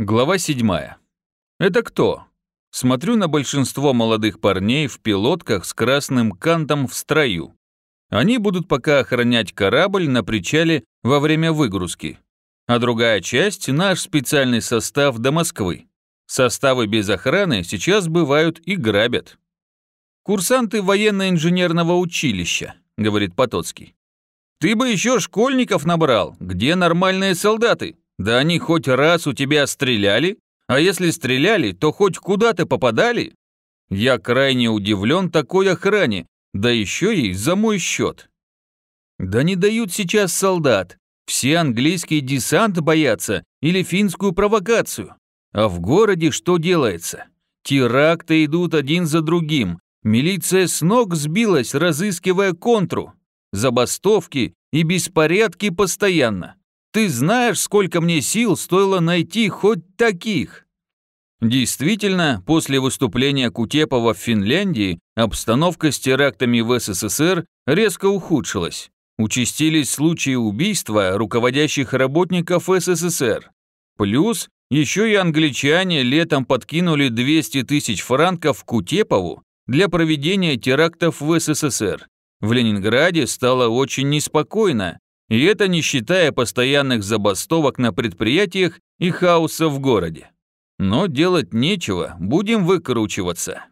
Глава 7. Это кто? Смотрю на большинство молодых парней в пилотках с красным кантом в строю. Они будут пока охранять корабль на причале во время выгрузки. А другая часть – наш специальный состав до Москвы. Составы без охраны сейчас бывают и грабят. «Курсанты военно-инженерного училища», – говорит Потоцкий. «Ты бы еще школьников набрал. Где нормальные солдаты? Да они хоть раз у тебя стреляли? А если стреляли, то хоть куда-то попадали? Я крайне удивлен такой охране, да еще и за мой счет. Да не дают сейчас солдат. Все английский десант боятся или финскую провокацию. А в городе что делается? Теракты идут один за другим. Милиция с ног сбилась, разыскивая контру. Забастовки и беспорядки постоянно. Ты знаешь, сколько мне сил стоило найти хоть таких?» Действительно, после выступления Кутепова в Финляндии обстановка с терактами в СССР резко ухудшилась. Участились случаи убийства руководящих работников СССР. Плюс еще и англичане летом подкинули 200 тысяч франков Кутепову для проведения терактов в СССР. В Ленинграде стало очень неспокойно, и это не считая постоянных забастовок на предприятиях и хаоса в городе. Но делать нечего, будем выкручиваться.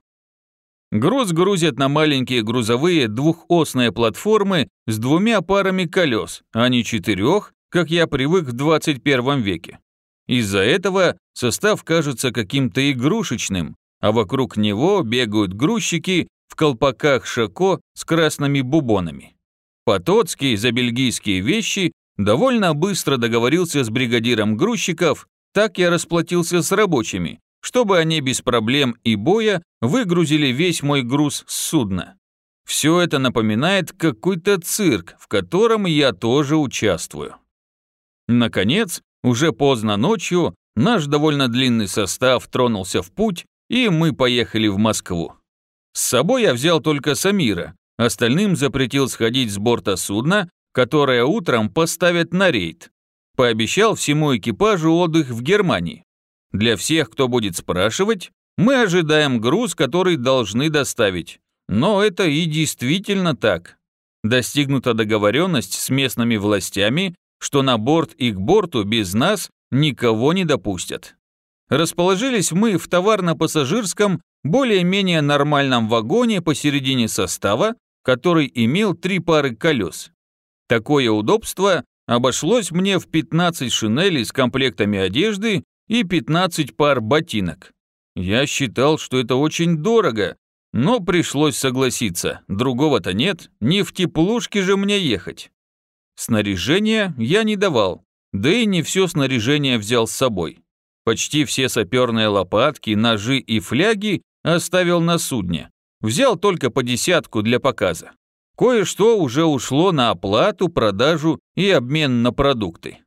Груз грузят на маленькие грузовые двухосные платформы с двумя парами колес, а не четырех, как я привык в 21 веке. Из-за этого состав кажется каким-то игрушечным, а вокруг него бегают грузчики в колпаках шако с красными бубонами. Потоцкий за бельгийские вещи довольно быстро договорился с бригадиром грузчиков, так я расплатился с рабочими, чтобы они без проблем и боя выгрузили весь мой груз с судна. Все это напоминает какой-то цирк, в котором я тоже участвую. Наконец, уже поздно ночью, наш довольно длинный состав тронулся в путь, и мы поехали в Москву. С собой я взял только Самира, Остальным запретил сходить с борта судна, которое утром поставят на рейд. Пообещал всему экипажу отдых в Германии. Для всех, кто будет спрашивать, мы ожидаем груз, который должны доставить. Но это и действительно так. Достигнута договоренность с местными властями, что на борт и к борту без нас никого не допустят. Расположились мы в товарно-пассажирском, более-менее нормальном вагоне посередине состава, который имел три пары колес. Такое удобство обошлось мне в 15 шинелей с комплектами одежды и 15 пар ботинок. Я считал, что это очень дорого, но пришлось согласиться, другого-то нет, не в теплушке же мне ехать. Снаряжение я не давал, да и не все снаряжение взял с собой. Почти все саперные лопатки, ножи и фляги оставил на судне, Взял только по десятку для показа. Кое-что уже ушло на оплату, продажу и обмен на продукты.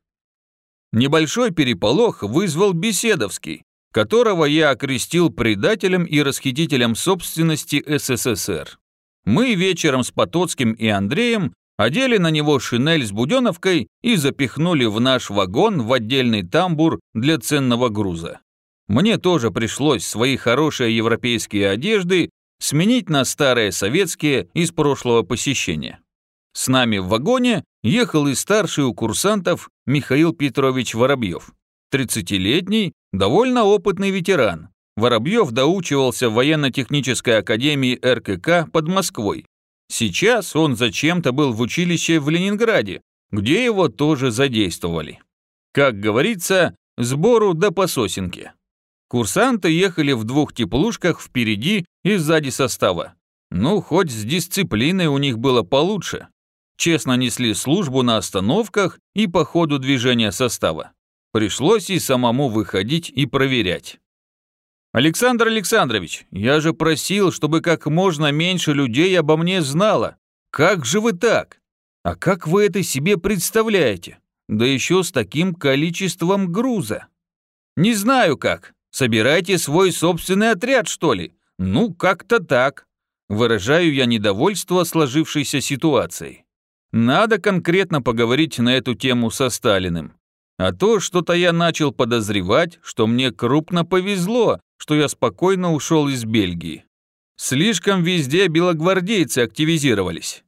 Небольшой переполох вызвал Беседовский, которого я окрестил предателем и расхитителем собственности СССР. Мы вечером с Потоцким и Андреем одели на него шинель с буденовкой и запихнули в наш вагон в отдельный тамбур для ценного груза. Мне тоже пришлось свои хорошие европейские одежды сменить на старые советские из прошлого посещения. С нами в вагоне ехал и старший у курсантов Михаил Петрович Воробьев. 30-летний, довольно опытный ветеран. Воробьев доучивался в военно-технической академии РКК под Москвой. Сейчас он зачем-то был в училище в Ленинграде, где его тоже задействовали. Как говорится, сбору до пососенки. Курсанты ехали в двух теплушках впереди и сзади состава. Ну, хоть с дисциплиной у них было получше. Честно несли службу на остановках и по ходу движения состава. Пришлось и самому выходить и проверять. «Александр Александрович, я же просил, чтобы как можно меньше людей обо мне знало. Как же вы так? А как вы это себе представляете? Да еще с таким количеством груза. Не знаю как, Собирайте свой собственный отряд, что ли? Ну, как-то так. Выражаю я недовольство сложившейся ситуацией. Надо конкретно поговорить на эту тему со Сталиным. А то что-то я начал подозревать, что мне крупно повезло, что я спокойно ушел из Бельгии. Слишком везде белогвардейцы активизировались.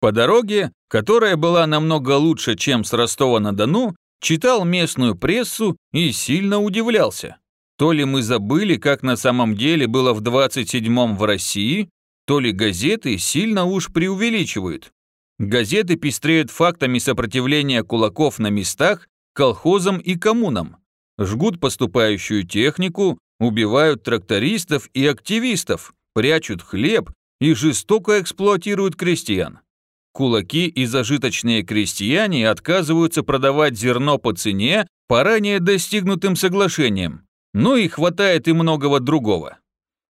По дороге, которая была намного лучше, чем с Ростова-на-Дону, читал местную прессу и сильно удивлялся. То ли мы забыли, как на самом деле было в 27-м в России, то ли газеты сильно уж преувеличивают. Газеты пестреют фактами сопротивления кулаков на местах, колхозам и коммунам. Жгут поступающую технику, убивают трактористов и активистов, прячут хлеб и жестоко эксплуатируют крестьян. Кулаки и зажиточные крестьяне отказываются продавать зерно по цене по ранее достигнутым соглашениям, но и хватает и многого другого.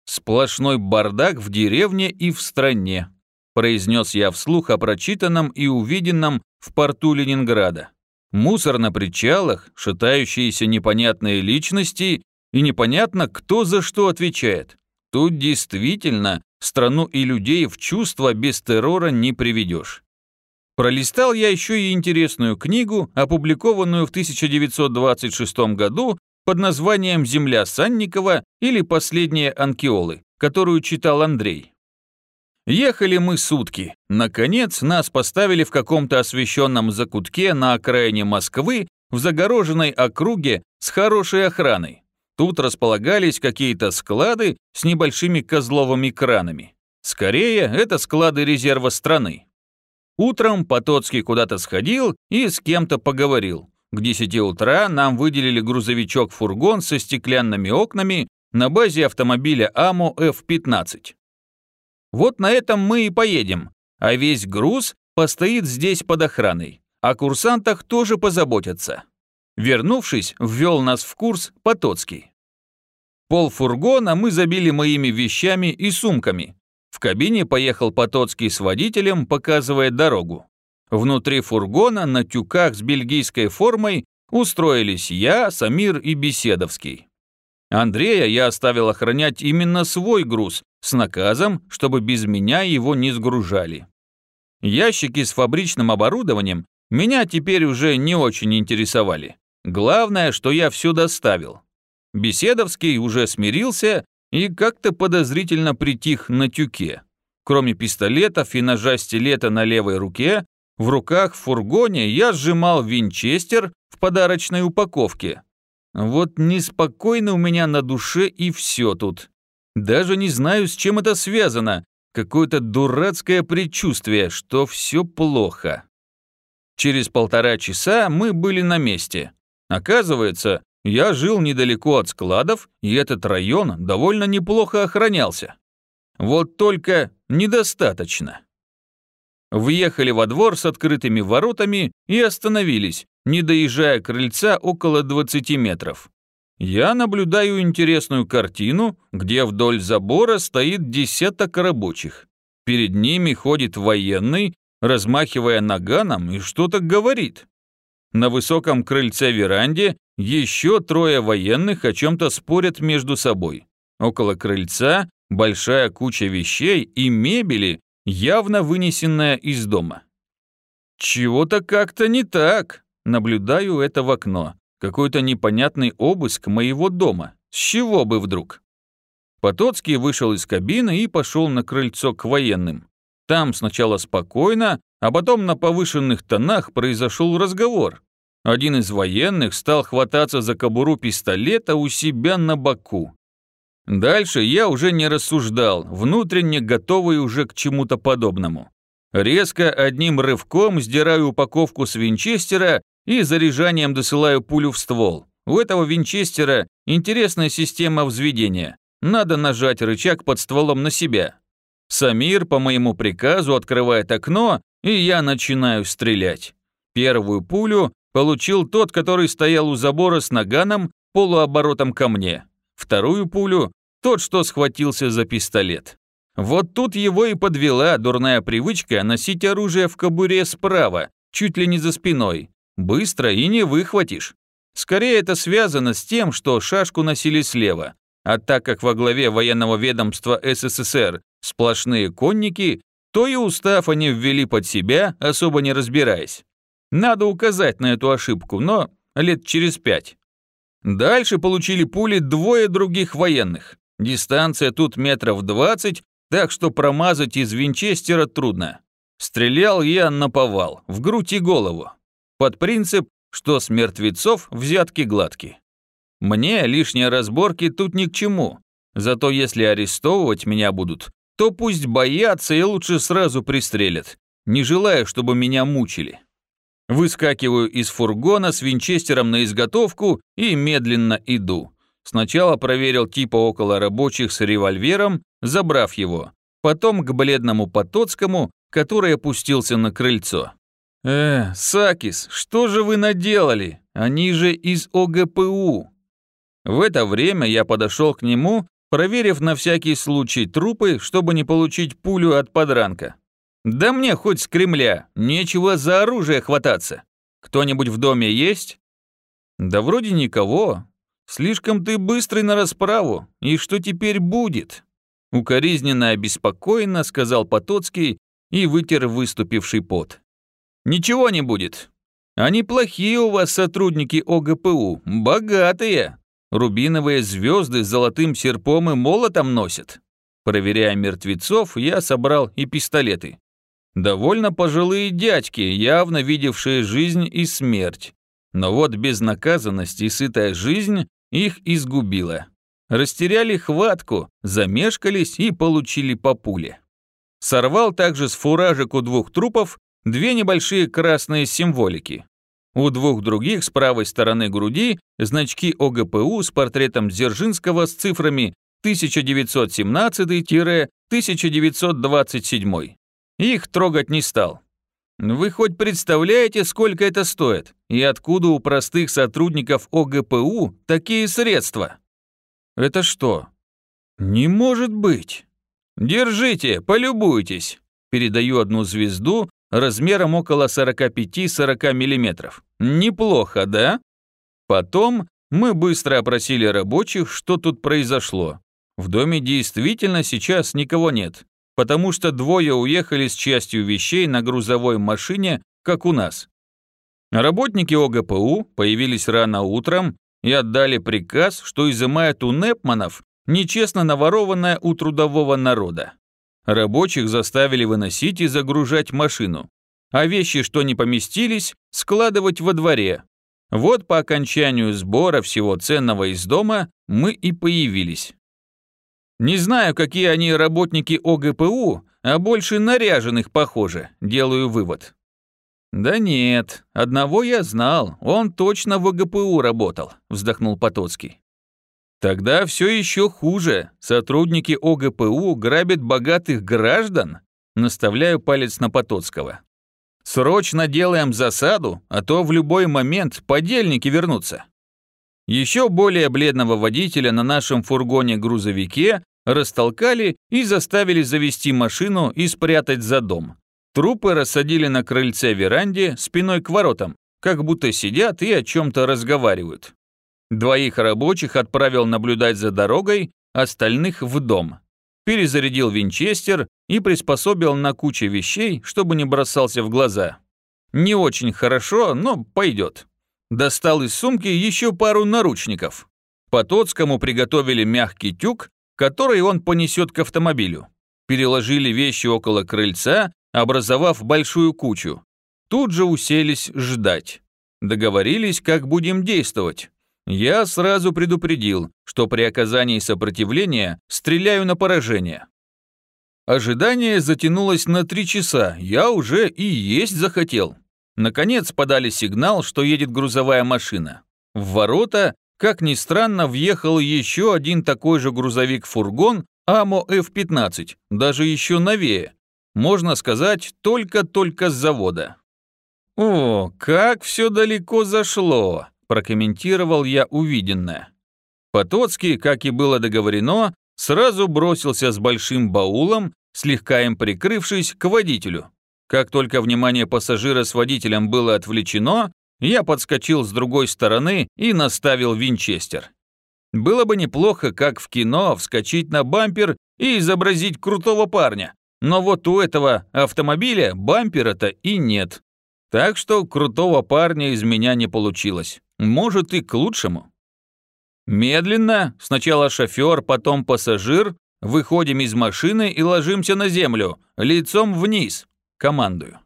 Сплошной бардак в деревне и в стране, произнес я вслух о прочитанном и увиденном в порту Ленинграда. Мусор на причалах, шатающиеся непонятные личности и непонятно, кто за что отвечает. Тут действительно страну и людей в чувство без террора не приведешь. Пролистал я еще и интересную книгу, опубликованную в 1926 году под названием «Земля Санникова» или «Последние анкиолы», которую читал Андрей. Ехали мы сутки. Наконец, нас поставили в каком-то освещенном закутке на окраине Москвы в загороженной округе с хорошей охраной. Тут располагались какие-то склады с небольшими козловыми кранами. Скорее, это склады резерва страны. Утром Потоцкий куда-то сходил и с кем-то поговорил. К 10 утра нам выделили грузовичок-фургон со стеклянными окнами на базе автомобиля АМО F-15. Вот на этом мы и поедем, а весь груз постоит здесь под охраной. О курсантах тоже позаботятся. Вернувшись, ввел нас в курс Потоцкий. Пол фургона мы забили моими вещами и сумками. В кабине поехал Потоцкий с водителем, показывая дорогу. Внутри фургона на тюках с бельгийской формой устроились я, Самир и Беседовский. Андрея я оставил охранять именно свой груз с наказом, чтобы без меня его не сгружали. Ящики с фабричным оборудованием меня теперь уже не очень интересовали. Главное, что я все доставил. Беседовский уже смирился и как-то подозрительно притих на тюке. Кроме пистолетов и ножа-стилета на левой руке, в руках в фургоне я сжимал винчестер в подарочной упаковке. Вот неспокойно у меня на душе и все тут. Даже не знаю, с чем это связано. Какое-то дурацкое предчувствие, что все плохо. Через полтора часа мы были на месте. Оказывается, я жил недалеко от складов, и этот район довольно неплохо охранялся. Вот только недостаточно. Въехали во двор с открытыми воротами и остановились, не доезжая крыльца около 20 метров. Я наблюдаю интересную картину, где вдоль забора стоит десяток рабочих. Перед ними ходит военный, размахивая наганом и что-то говорит. На высоком крыльце веранде еще трое военных о чем-то спорят между собой. Около крыльца большая куча вещей и мебели, явно вынесенная из дома. Чего-то как-то не так. Наблюдаю это в окно. Какой-то непонятный обыск моего дома. С чего бы вдруг? Потоцкий вышел из кабины и пошел на крыльцо к военным. Там сначала спокойно, а потом на повышенных тонах произошел разговор. Один из военных стал хвататься за кобуру пистолета у себя на боку. Дальше я уже не рассуждал, внутренне готовый уже к чему-то подобному. Резко одним рывком сдираю упаковку с винчестера и заряжанием досылаю пулю в ствол. У этого винчестера интересная система взведения. Надо нажать рычаг под стволом на себя. Самир по моему приказу открывает окно, и я начинаю стрелять. Первую пулю получил тот, который стоял у забора с наганом полуоборотом ко мне. Вторую пулю – тот, что схватился за пистолет. Вот тут его и подвела дурная привычка носить оружие в кобуре справа, чуть ли не за спиной, Быстро и не выхватишь. Скорее это связано с тем, что шашку носили слева, а так как во главе военного ведомства СССР сплошные конники, то и устав они ввели под себя, особо не разбираясь. Надо указать на эту ошибку, но лет через пять. Дальше получили пули двое других военных. Дистанция тут метров двадцать, так что промазать из винчестера трудно. Стрелял я на повал, в грудь и голову. Под принцип, что с мертвецов взятки гладки. Мне лишние разборки тут ни к чему. Зато если арестовывать меня будут, то пусть боятся и лучше сразу пристрелят, не желая, чтобы меня мучили. Выскакиваю из фургона с винчестером на изготовку и медленно иду. Сначала проверил типа около рабочих с револьвером, забрав его. Потом к бледному Потоцкому, который опустился на крыльцо. «Э, Сакис, что же вы наделали? Они же из ОГПУ». В это время я подошел к нему, проверив на всякий случай трупы, чтобы не получить пулю от подранка. Да мне хоть с Кремля, нечего за оружие хвататься. Кто-нибудь в доме есть? Да вроде никого. Слишком ты быстрый на расправу. И что теперь будет? Укоризненно обеспокоенно сказал Потоцкий и вытер выступивший пот. Ничего не будет. Они плохие у вас сотрудники ОГПУ, богатые. Рубиновые звезды с золотым серпом и молотом носят. Проверяя мертвецов, я собрал и пистолеты. Довольно пожилые дядьки, явно видевшие жизнь и смерть. Но вот безнаказанность и сытая жизнь их изгубила. Растеряли хватку, замешкались и получили по пуле. Сорвал также с фуражек у двух трупов две небольшие красные символики. У двух других с правой стороны груди значки ОГПУ с портретом Дзержинского с цифрами 1917-1927. Их трогать не стал. Вы хоть представляете, сколько это стоит? И откуда у простых сотрудников ОГПУ такие средства? Это что? Не может быть. Держите, полюбуйтесь. Передаю одну звезду размером около 45-40 мм. Неплохо, да? Потом мы быстро опросили рабочих, что тут произошло. В доме действительно сейчас никого нет потому что двое уехали с частью вещей на грузовой машине, как у нас. Работники ОГПУ появились рано утром и отдали приказ, что изымают у Непманов нечестно наворованное у трудового народа. Рабочих заставили выносить и загружать машину, а вещи, что не поместились, складывать во дворе. Вот по окончанию сбора всего ценного из дома мы и появились. Не знаю, какие они работники ОГПУ, а больше наряженных, похоже, делаю вывод. Да нет, одного я знал, он точно в ОГПУ работал, вздохнул Потоцкий. Тогда все еще хуже. Сотрудники ОГПУ грабят богатых граждан, наставляю палец на Потоцкого. Срочно делаем засаду, а то в любой момент подельники вернутся. Еще более бледного водителя на нашем фургоне-грузовике растолкали и заставили завести машину и спрятать за дом. Трупы рассадили на крыльце веранде спиной к воротам, как будто сидят и о чем-то разговаривают. Двоих рабочих отправил наблюдать за дорогой, остальных в дом. Перезарядил винчестер и приспособил на куче вещей, чтобы не бросался в глаза. Не очень хорошо, но пойдет. Достал из сумки еще пару наручников. Потоцкому приготовили мягкий тюк, который он понесет к автомобилю. Переложили вещи около крыльца, образовав большую кучу. Тут же уселись ждать. Договорились, как будем действовать. Я сразу предупредил, что при оказании сопротивления стреляю на поражение. Ожидание затянулось на три часа, я уже и есть захотел. Наконец подали сигнал, что едет грузовая машина. В ворота, как ни странно, въехал еще один такой же грузовик-фургон АМО F-15, даже еще новее. Можно сказать, только-только с завода. «О, как все далеко зашло!» – прокомментировал я увиденное. Потоцкий, как и было договорено, сразу бросился с большим баулом, слегка им прикрывшись, к водителю. Как только внимание пассажира с водителем было отвлечено, я подскочил с другой стороны и наставил винчестер. Было бы неплохо, как в кино, вскочить на бампер и изобразить крутого парня, но вот у этого автомобиля бампера-то и нет. Так что крутого парня из меня не получилось. Может и к лучшему. Медленно, сначала шофер, потом пассажир, выходим из машины и ложимся на землю, лицом вниз. Командую.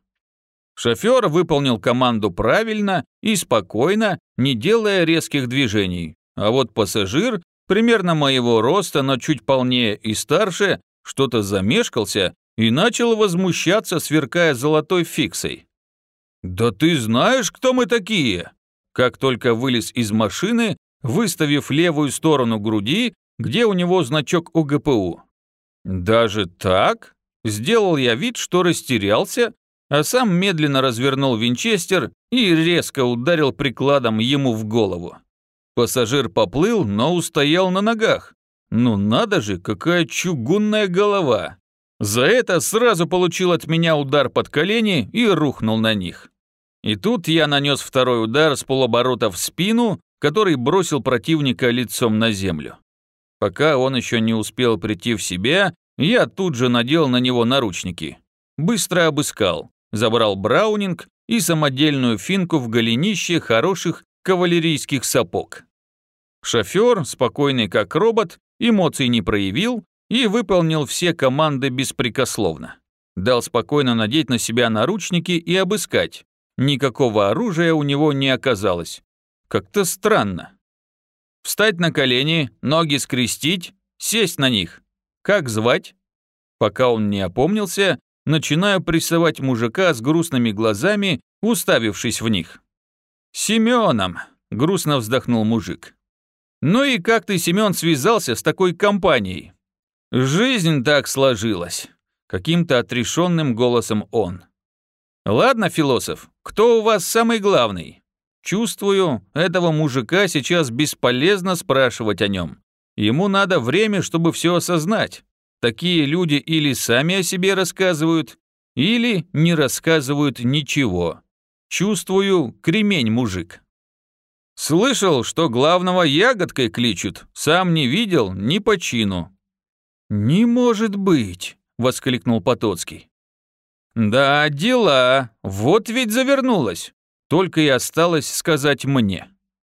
Шофер выполнил команду правильно и спокойно, не делая резких движений. А вот пассажир, примерно моего роста, но чуть полнее и старше, что-то замешкался и начал возмущаться, сверкая золотой фиксой. «Да ты знаешь, кто мы такие?» Как только вылез из машины, выставив левую сторону груди, где у него значок УГПУ. «Даже так?» Сделал я вид, что растерялся, а сам медленно развернул винчестер и резко ударил прикладом ему в голову. Пассажир поплыл, но устоял на ногах. Ну надо же, какая чугунная голова. За это сразу получил от меня удар под колени и рухнул на них. И тут я нанес второй удар с полоборота в спину, который бросил противника лицом на землю. Пока он еще не успел прийти в себя, я тут же надел на него наручники. Быстро обыскал, забрал браунинг и самодельную финку в голенище хороших кавалерийских сапог. Шофер, спокойный как робот, эмоций не проявил и выполнил все команды беспрекословно. Дал спокойно надеть на себя наручники и обыскать, Никакого оружия у него не оказалось. Как-то странно. Встать на колени, ноги скрестить, сесть на них. Как звать? Пока он не опомнился, начинаю прессовать мужика с грустными глазами, уставившись в них. «Семеном!» – грустно вздохнул мужик. «Ну и как ты, Семен, связался с такой компанией?» «Жизнь так сложилась», – каким-то отрешенным голосом он. «Ладно, философ, кто у вас самый главный? Чувствую, этого мужика сейчас бесполезно спрашивать о нем. Ему надо время, чтобы все осознать. Такие люди или сами о себе рассказывают, или не рассказывают ничего. Чувствую, кремень мужик. Слышал, что главного ягодкой кличут, сам не видел ни по чину. «Не может быть!» — воскликнул Потоцкий. Да, дела. Вот ведь завернулась. Только и осталось сказать мне.